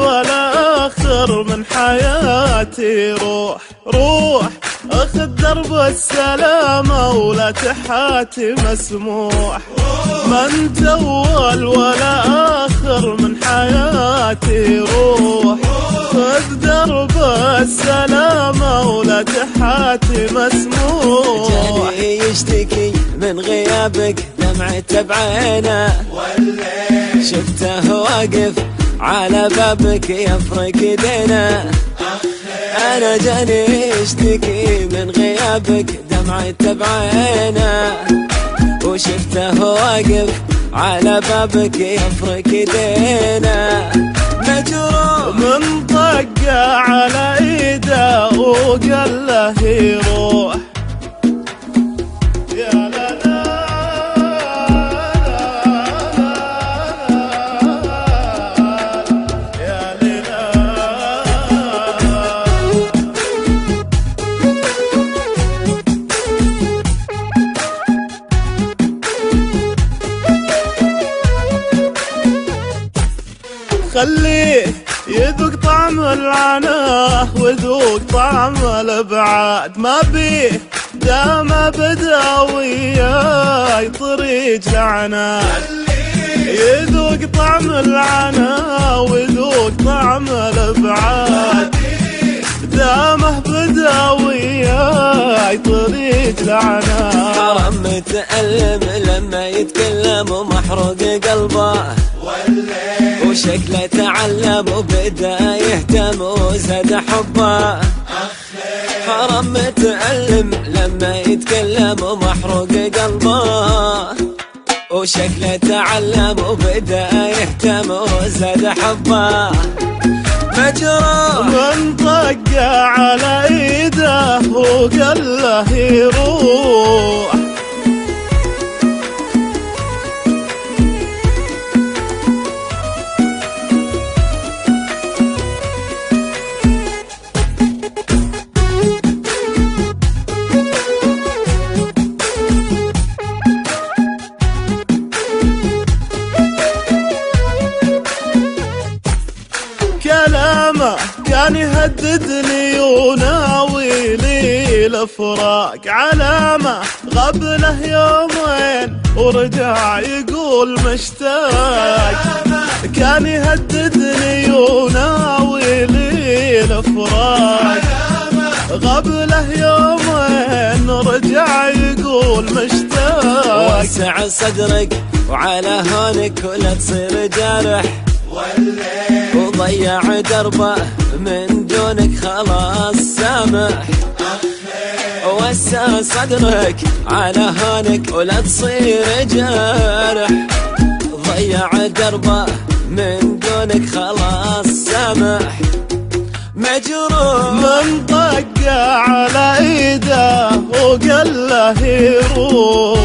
والآخر من حياتي. روح روح أخذ درب السلامة ولا تحاتي مسموح. ما انت اول ولا أخر من حياتي. روح خذ درب السلامة ولا تحاتي مسموح. جاني يشتكي من غيابك دمعته بعينه. شفته واقف على بابك يفرق دينه أنا جاني يشتكي من غيابك دمعته بعينه وشفته واقف على بابك يفرق دينه مجروح خليه يذوق طعم العناه وذوق طعم الأبعاد. ما بيه دام بدا وياي طريق لعناد يذوق طعم العناه وذوق طريق لعناد حرام متألم لما يتكلم ومحروق قلبه. وشكله تعلم وبدا يهتم وزاد حبه. حرام متألم لما يتكلم ومحروق قلبه. وشكله تعلم وبدا يهتم وزاد حبه. مجروح من طق على إيده وقال له يروح. كلامه كان يهددني وناوي لي الفراق علامة. قبله يومين ورجع يقول مشتاق كان يهددني وناوي لي الفراق قبله يومين رجع يقول مشتاق وسع صدرك وعلى هونك ولا تصير جارح. وضيع دربه من دونك خلاص سامح وسع صدرك على هونك ولا تصير جارح. ضيع دربه من دونك خلاص سامح مجروح. من طق على إيده وقال له يروح.